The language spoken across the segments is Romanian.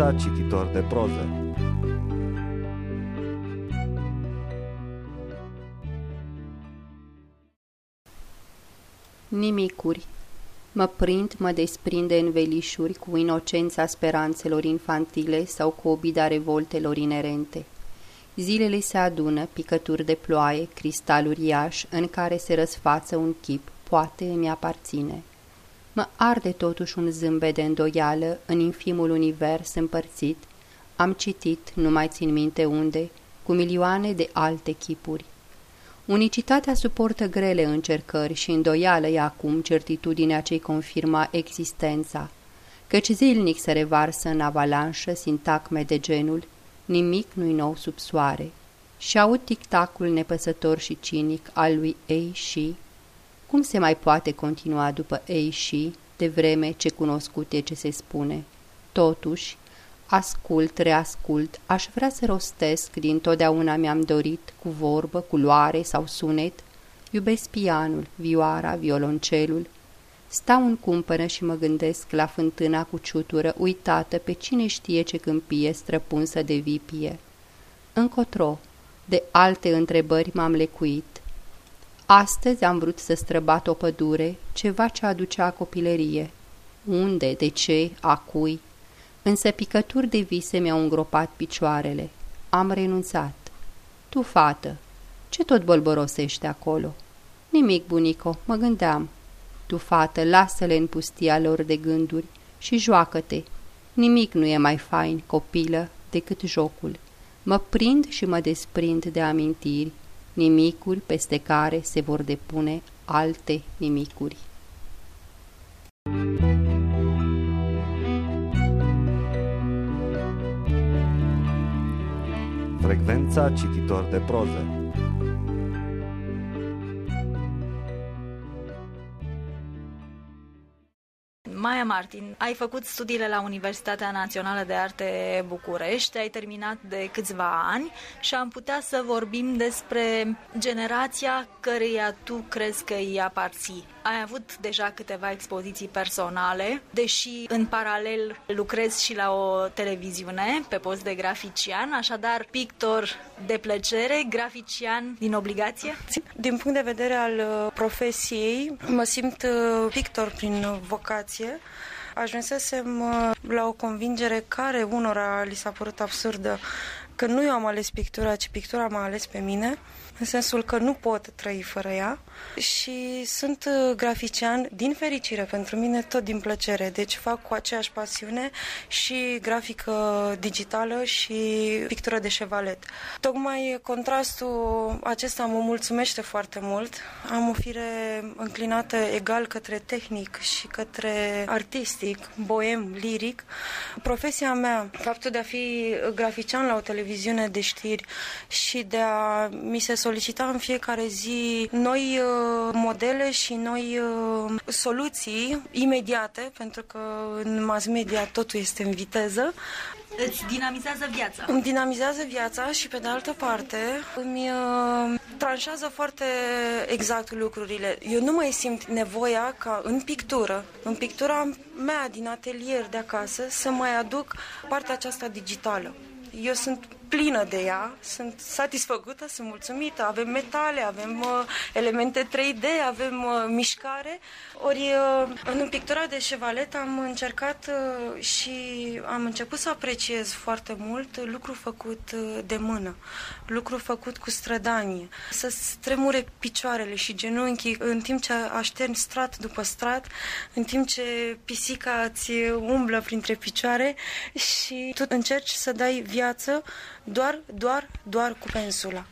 Frecvența cititor de proză Nimicuri Mă prind, mă desprinde în velișuri cu inocența speranțelor infantile sau cu obida revoltelor inerente. Zilele se adună, picături de ploaie, cristal uriaș, în care se răsfață un chip, poate îmi aparține. Mă arde totuși un zâmbet de îndoială în infimul univers împărțit. Am citit, nu mai țin minte unde, cu milioane de alte chipuri. Unicitatea suportă grele încercări și îndoială e acum certitudinea ce-i confirma existența, căci zilnic se revarsă în avalanșă sintagme de genul nimic nu-i nou sub soare și aud tictacul nepăsător și cinic al lui ei și cum se mai poate continua după ei și, de vreme ce cunoscut e ce se spune? Totuși, ascult, reascult, aș vrea să rostesc, din totdeauna mi-am dorit, cu vorbă, cu luare sau sunet, iubesc pianul, vioara, violoncelul, Stau în cumpără și mă gândesc la fântâna cu ciutură, uitată pe cine știe ce câmpie străpunsă de vipie. Încotro, de alte întrebări m-am lecuit. Astăzi am vrut să străbat o pădure, ceva ce aducea copilărie. Unde, de ce, a cui? Însă picături de vise mi-au îngropat picioarele. Am renunțat. Tu, fată, ce tot bolborosește acolo? Nimic, bunico, mă gândeam. Tu, fată, lasă-le în pustia lor de gânduri și joacă-te. Nimic nu e mai fain, copilă, decât jocul. Mă prind și mă desprind de amintiri, nimicuri peste care se vor depune alte nimicuri. Frecvența cititor de proză Maia Martin, ai făcut studiile la Universitatea Națională de Arte București, ai terminat de câțiva ani și am putea să vorbim despre generația căreia tu crezi că îi aparții. Ai avut deja câteva expoziții personale, deși în paralel lucrezi și la o televiziune pe post de grafician, așadar pictor de plăcere, grafician din obligație? Din punct de vedere al uh, profesiei, mă simt uh, pictor prin vocație. Ajunsesem uh, la o convingere care unora li s-a părut absurdă că nu eu am ales pictura, ci pictura m-a ales pe mine în sensul că nu pot trăi fără ea și sunt uh, grafician din fericire pentru mine, tot din plăcere. Deci fac cu aceeași pasiune și grafică digitală și pictură de șevalet. Tocmai contrastul acesta mă mulțumește foarte mult. Am o fire înclinată egal către tehnic și către artistic, boem, liric. Profesia mea, faptul de a fi grafician la o televiziune de știri și de a mi se solicita în fiecare zi noi uh, modele și noi uh, soluții imediate, pentru că în mass media totul este în viteză. Îți dinamizează viața. Îmi dinamizează viața și, pe de altă parte, îmi uh, tranșează foarte exact lucrurile. Eu nu mai simt nevoia ca în pictură, în pictura mea din atelier de acasă, să mai aduc partea aceasta digitală. Eu sunt plină de ea, sunt satisfăcută, sunt mulțumită, avem metale, avem uh, elemente 3D, avem uh, mișcare. Ori uh, în pictura de șevalet am încercat uh, și am început să apreciez foarte mult lucru făcut uh, de mână, lucru făcut cu strădanie, să stremure picioarele și genunchii în timp ce aștern strat după strat, în timp ce pisica îți umblă printre picioare și tu încerci să dai viață doar, doar, doar cu pensula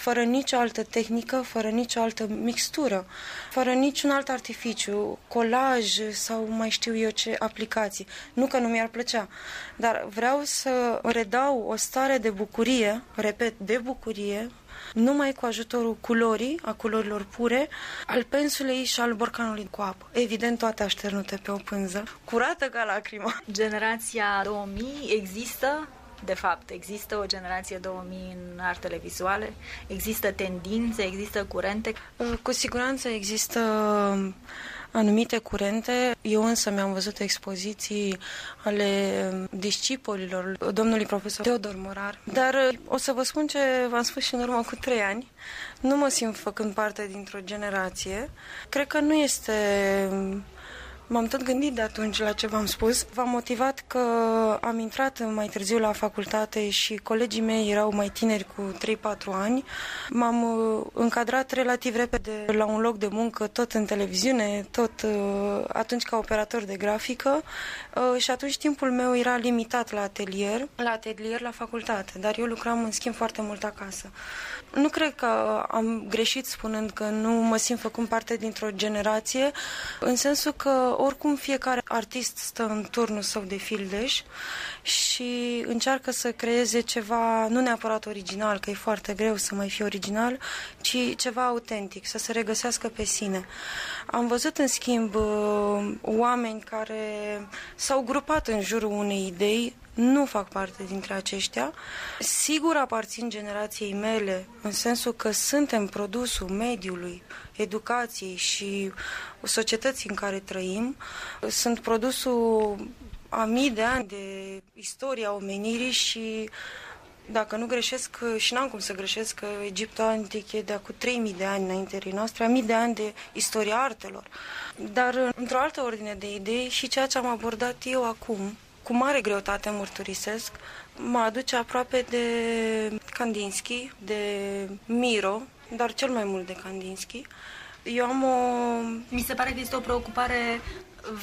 fără nicio altă tehnică, fără nicio altă mixtură, fără niciun alt artificiu, colaj sau mai știu eu ce aplicații. Nu că nu mi-ar plăcea, dar vreau să redau o stare de bucurie, repet, de bucurie, numai cu ajutorul culorii, a culorilor pure, al pensulei și al borcanului cu apă. Evident, toate așternute pe o pânză, curată ca lacrima. Generația 2000 există de fapt, există o generație 2000 în artele vizuale? Există tendințe, există curente? Uh, cu siguranță există anumite curente. Eu însă mi-am văzut expoziții ale discipolilor domnului profesor Teodor Morar. Dar o să vă spun ce v-am spus și în urmă cu trei ani. Nu mă simt făcând parte dintr-o generație. Cred că nu este M-am tot gândit de atunci la ce v-am spus. V-am motivat că am intrat mai târziu la facultate și colegii mei erau mai tineri cu 3-4 ani. M-am uh, încadrat relativ repede la un loc de muncă, tot în televiziune, tot uh, atunci ca operator de grafică uh, și atunci timpul meu era limitat la atelier, la atelier la facultate, dar eu lucram în schimb foarte mult acasă. Nu cred că am greșit spunând că nu mă simt făcând parte dintr-o generație, în sensul că oricum fiecare artist stă în turnul său de fildeș și încearcă să creeze ceva, nu neapărat original, că e foarte greu să mai fie original, ci ceva autentic, să se regăsească pe sine. Am văzut, în schimb, uh, oameni care s-au grupat în jurul unei idei, nu fac parte dintre aceștia. Sigur aparțin generației mele, în sensul că suntem produsul mediului, educației și societății în care trăim. Sunt produsul a mii de ani de istoria omenirii și dacă nu greșesc, și n-am cum să greșesc, că Egiptul antic e de acum 3000 de ani înaintea noastre, a mii de ani de istoria artelor. Dar, într-o altă ordine de idei, și ceea ce am abordat eu acum, cu mare greutate mărturisesc, mă aduce aproape de Kandinsky, de Miro, dar cel mai mult de Kandinsky. Eu am o... Mi se pare că este o preocupare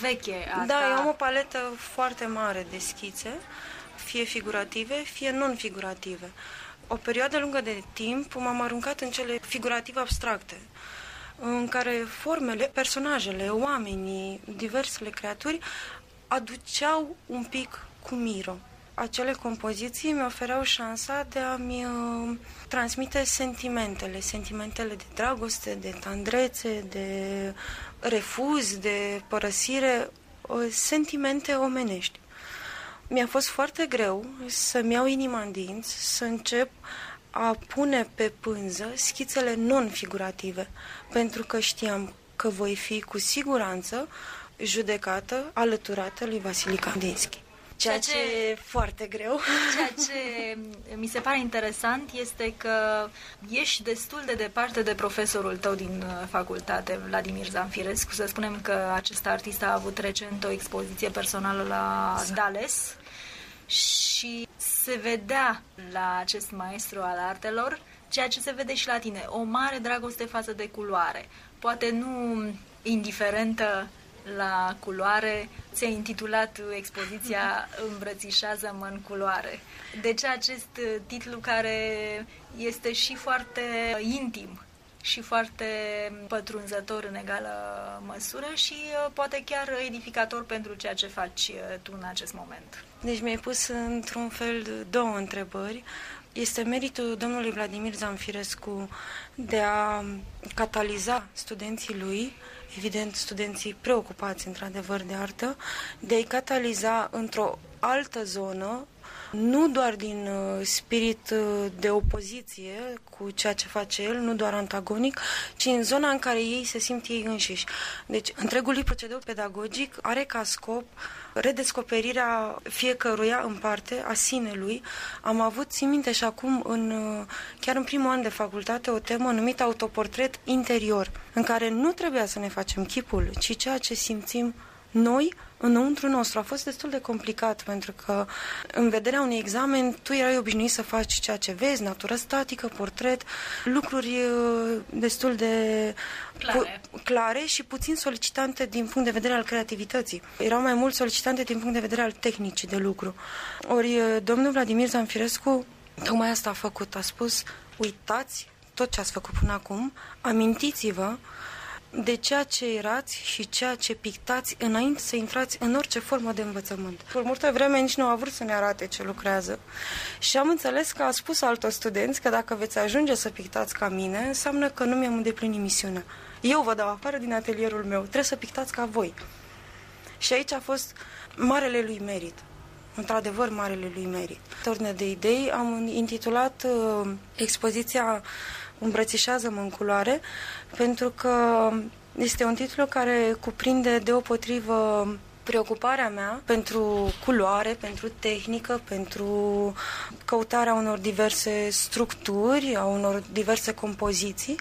veche asta. Da, eu am o paletă foarte mare de schițe, fie figurative, fie non-figurative. O perioadă lungă de timp m-am aruncat în cele figurativ abstracte, în care formele, personajele, oamenii, diversele creaturi aduceau un pic cu miro. Acele compoziții mi ofereau șansa de a-mi uh, transmite sentimentele, sentimentele de dragoste, de tandrețe, de refuz, de părăsire, uh, sentimente omenești. Mi-a fost foarte greu să-mi iau inima în dinți, să încep a pune pe pânză schițele non-figurative, pentru că știam că voi fi cu siguranță judecată, alăturată lui Vasili Kandinsky. Ceea, ceea ce, ce e foarte greu. Ceea ce mi se pare interesant este că ești destul de departe de profesorul tău din uh, facultate, Vladimir Zanfirescu. Să spunem că acest artist a avut recent o expoziție personală la exact. Dales și se vedea la acest maestru al artelor ceea ce se vede și la tine, o mare dragoste față de culoare. Poate nu indiferentă la culoare, ți-ai intitulat expoziția Îmbrățișează-mă în culoare. De ce acest titlu care este și foarte intim și foarte pătrunzător în egală măsură și uh, poate chiar edificator pentru ceea ce faci uh, tu în acest moment. Deci mi-ai pus într-un fel două întrebări. Este meritul domnului Vladimir Zanfirescu de a cataliza studenții lui evident, studenții preocupați, într-adevăr, de artă, de a-i cataliza într-o altă zonă, nu doar din uh, spirit uh, de opoziție cu ceea ce face el, nu doar antagonic, ci în zona în care ei se simt ei înșiși. Deci, întregul lui procedeu pedagogic are ca scop redescoperirea fiecăruia în parte a sinelui. Am avut, țin minte și acum, în, chiar în primul an de facultate, o temă numită autoportret interior, în care nu trebuia să ne facem chipul, ci ceea ce simțim noi înăuntru nostru. A fost destul de complicat pentru că în vederea unui examen tu erai obișnuit să faci ceea ce vezi, natură statică, portret, lucruri uh, destul de clare, clare și puțin solicitante din punct de vedere al creativității. Erau mai mult solicitante din punct de vedere al tehnicii de lucru. Ori uh, domnul Vladimir Zanfirescu tocmai asta a făcut. A spus, uitați tot ce ați făcut până acum, amintiți-vă de ceea ce erați și ceea ce pictați înainte să intrați în orice formă de învățământ. Por multă vreme nici nu a vrut să ne arate ce lucrează și am înțeles că a spus altor studenți că dacă veți ajunge să pictați ca mine, înseamnă că nu mi-am îndeplinit misiunea. Eu vă dau afară din atelierul meu, trebuie să pictați ca voi. Și aici a fost marele lui merit. Într-adevăr, marele lui merit. Torne de idei am intitulat uh, expoziția Îmbrățișează-mă în culoare, pentru că Este un titlu care cuprinde deopotrivă preocuparea mea pentru culoare, pentru tehnică, pentru căutarea unor diverse structuri, a unor diverse compoziții,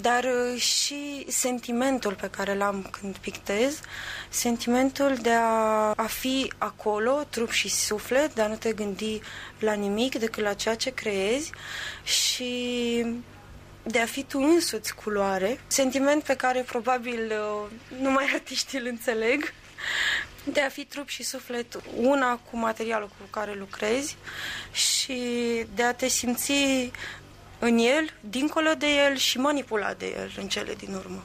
dar uh, și sentimentul pe care l-am când pictez, sentimentul de a, a fi acolo, trup și suflet, de a nu te gândi la nimic decât la ceea ce creezi și de a fi tu însuți culoare, sentiment pe care probabil uh, numai artiștii îl înțeleg, de a fi trup și suflet una cu materialul cu care lucrezi și de a te simți în el, dincolo de el și manipulat de el în cele din urmă.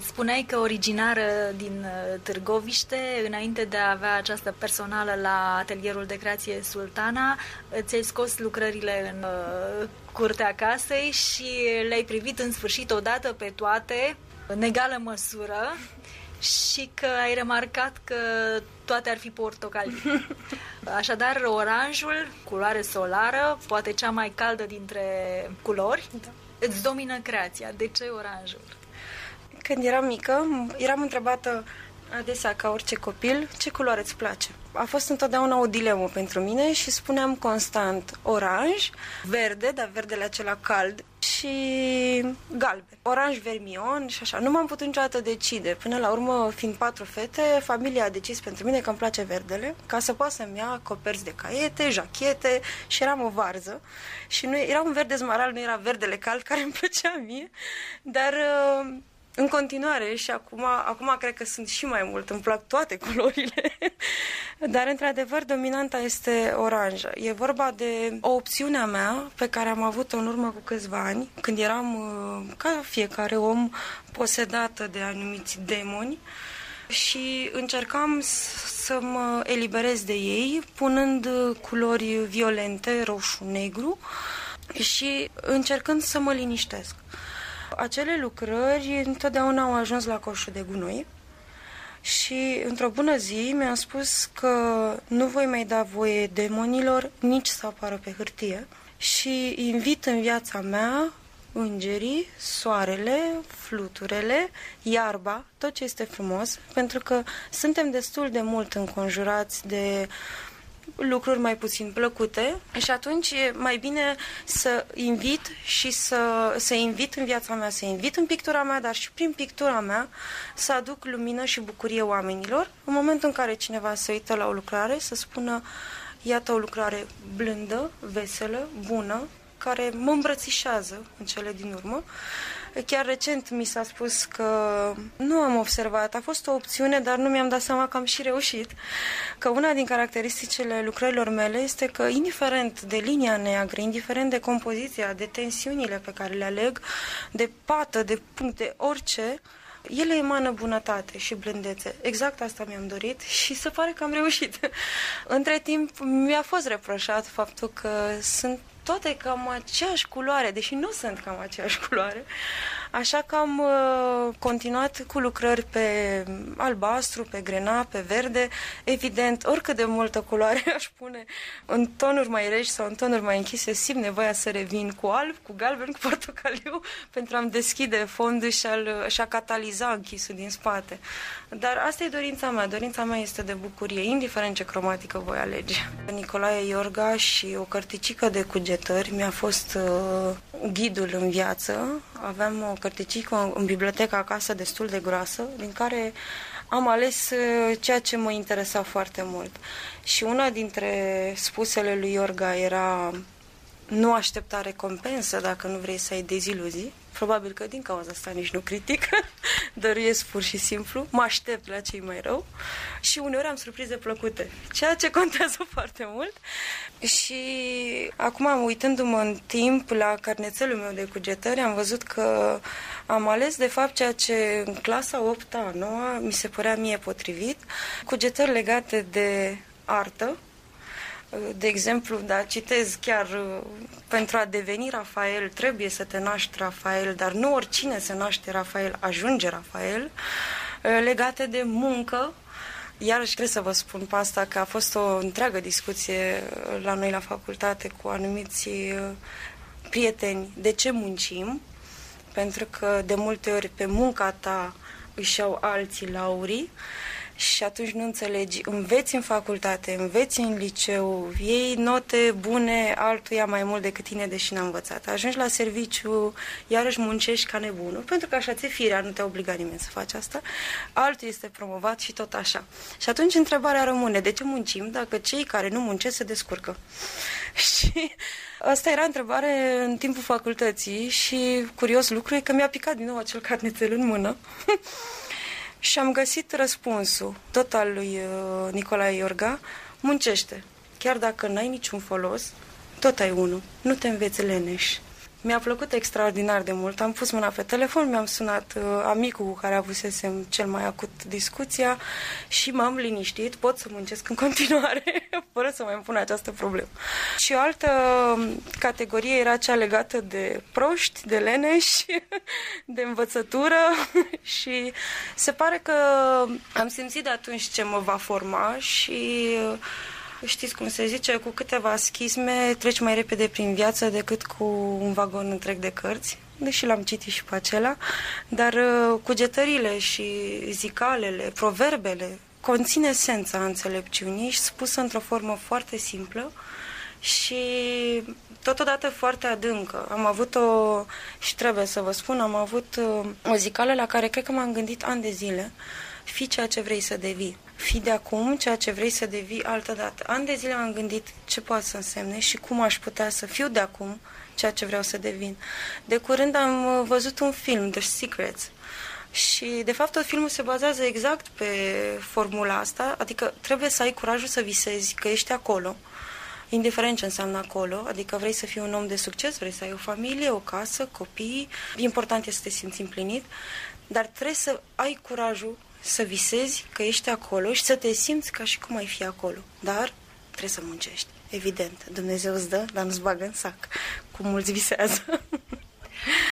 Spuneai că originară din uh, Târgoviște, înainte de a avea această personală la atelierul de creație Sultana, ți-ai scos lucrările în uh, curtea casei și le-ai privit în sfârșit odată pe toate, în egală măsură și că ai remarcat că toate ar fi portocalii. Așadar, oranjul, culoare solară, poate cea mai caldă dintre culori, da. îți domină creația. De ce oranjul? Când eram mică, eram întrebată adesea ca orice copil, ce culoare îți place? A fost întotdeauna o dilemă pentru mine și spuneam constant oranj, verde, dar verdele acela cald și galben. Oranj, vermion și așa. Nu m-am putut niciodată decide. Până la urmă, fiind patru fete, familia a decis pentru mine că îmi place verdele, ca să poată să-mi ia coperți de caiete, jachete și eram o varză. Și nu, era un verde smaral, nu era verdele cald care îmi plăcea mie, dar uh, în continuare și acum, acum cred că sunt și mai mult, îmi plac toate culorile, dar într-adevăr dominanta este oranjă. E vorba de o opțiune a mea pe care am avut-o în urmă cu câțiva ani, când eram uh, ca fiecare om posedată de anumiți demoni și încercam să mă eliberez de ei punând culori violente, roșu, negru și încercând să mă liniștesc acele lucrări întotdeauna au ajuns la coșul de gunoi și într-o bună zi mi-a spus că nu voi mai da voie demonilor nici să apară pe hârtie și invit în viața mea îngerii, soarele, fluturele, iarba, tot ce este frumos, pentru că suntem destul de mult înconjurați de lucruri mai puțin plăcute și atunci e mai bine să invit și să, să invit în viața mea, să invit în pictura mea, dar și prin pictura mea să aduc lumină și bucurie oamenilor. În momentul în care cineva se uită la o lucrare, să spună iată o lucrare blândă, veselă, bună, care mă îmbrățișează în cele din urmă Chiar recent mi s-a spus că nu am observat, a fost o opțiune, dar nu mi-am dat seama că am și reușit. Că una din caracteristicile lucrărilor mele este că, indiferent de linia neagră, indiferent de compoziția, de tensiunile pe care le aleg, de pată, de puncte, orice, ele emană bunătate și blândețe. Exact asta mi-am dorit și se pare că am reușit. Între timp mi-a fost reproșat faptul că sunt toate cam aceeași culoare, deși nu sunt cam aceeași culoare. Așa că am uh, continuat cu lucrări pe albastru, pe grena, pe verde. Evident, oricât de multă culoare aș pune în tonuri mai reci sau în tonuri mai închise, simt nevoia să revin cu alb, cu galben, cu portocaliu, pentru a-mi deschide fondul și, a și a cataliza închisul din spate. Dar asta e dorința mea. Dorința mea este de bucurie, indiferent ce cromatică voi alege. Nicolae Iorga și o cărticică de cugetări mi-a fost uh, ghidul în viață. Aveam o cărticică în biblioteca acasă destul de groasă, din care am ales uh, ceea ce mă interesa foarte mult. Și una dintre spusele lui Iorga era nu aștepta recompensă dacă nu vrei să ai deziluzii. Probabil că din cauza asta nici nu critic, dăruiesc pur și simplu, mă aștept la cei mai rău. Și uneori am surprize plăcute, ceea ce contează foarte mult. Și acum, uitându-mă în timp la carnețelul meu de cugetări, am văzut că am ales de fapt ceea ce în clasa 8-a, 9 mi se părea mie potrivit, cugetări legate de artă, de exemplu, da, citez chiar uh, pentru a deveni Rafael trebuie să te naști Rafael, dar nu oricine se naște Rafael ajunge Rafael, uh, legate de muncă, Iarăși trebuie să vă spun pe asta că a fost o întreagă discuție la noi la facultate cu anumiți uh, prieteni. De ce muncim, pentru că de multe ori pe munca ta își iau alții laurii și atunci nu înțelegi. Înveți în facultate, înveți în liceu, iei note bune altuia mai mult decât tine, deși n-a învățat. Ajungi la serviciu, iarăși muncești ca nebunul, pentru că așa ți-e firea, nu te obliga nimeni să faci asta. Altul este promovat și tot așa. Și atunci întrebarea rămâne, de ce muncim dacă cei care nu muncesc se descurcă? și asta era întrebare în timpul facultății și curios lucru e că mi-a picat din nou acel carnețel în mână. Și am găsit răspunsul, tot al lui uh, Nicolae Iorga, muncește. Chiar dacă n-ai niciun folos, tot ai unul. Nu te înveți leneș. Mi-a plăcut extraordinar de mult. Am pus mâna pe telefon, mi-am sunat uh, amicul cu care avusesem cel mai acut discuția și m-am liniștit. Pot să muncesc în continuare, fără să mai îmi pun această problemă. Și o altă um, categorie era cea legată de proști, de leneși, de învățătură și se pare că am simțit de atunci ce mă va forma și uh, știți cum se zice, cu câteva schisme treci mai repede prin viață decât cu un vagon întreg de cărți, deși l-am citit și pe acela, dar uh, cugetările și zicalele, proverbele, conține esența înțelepciunii și spusă într-o formă foarte simplă și totodată foarte adâncă. Am avut o, și trebuie să vă spun, am avut uh, o zicală la care cred că m-am gândit ani de zile, fi ceea ce vrei să devii fi de acum ceea ce vrei să devii altă dată. An de zile am gândit ce poate să însemne și cum aș putea să fiu de acum ceea ce vreau să devin. De curând am uh, văzut un film, The Secrets, și, de fapt, tot filmul se bazează exact pe formula asta, adică trebuie să ai curajul să visezi că ești acolo, indiferent ce înseamnă acolo, adică vrei să fii un om de succes, vrei să ai o familie, o casă, copii, important este să te simți împlinit, dar trebuie să ai curajul să visezi că ești acolo și să te simți ca și cum ai fi acolo. Dar trebuie să muncești. Evident, Dumnezeu îți dă, dar nu-ți bagă în sac, cum mulți visează.